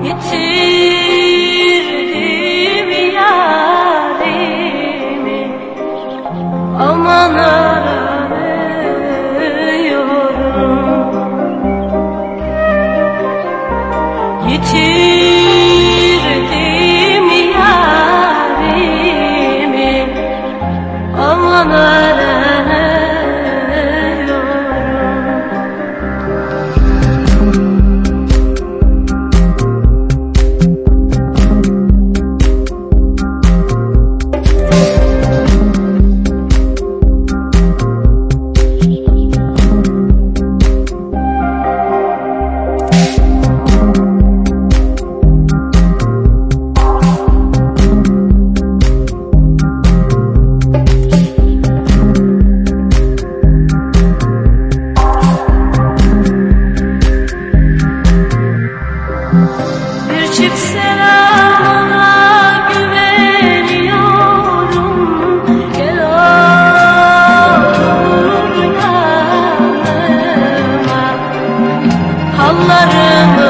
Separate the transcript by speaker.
Speaker 1: You too. Çift selamına güveniyorum. Gel olur yanıma. Hallarımı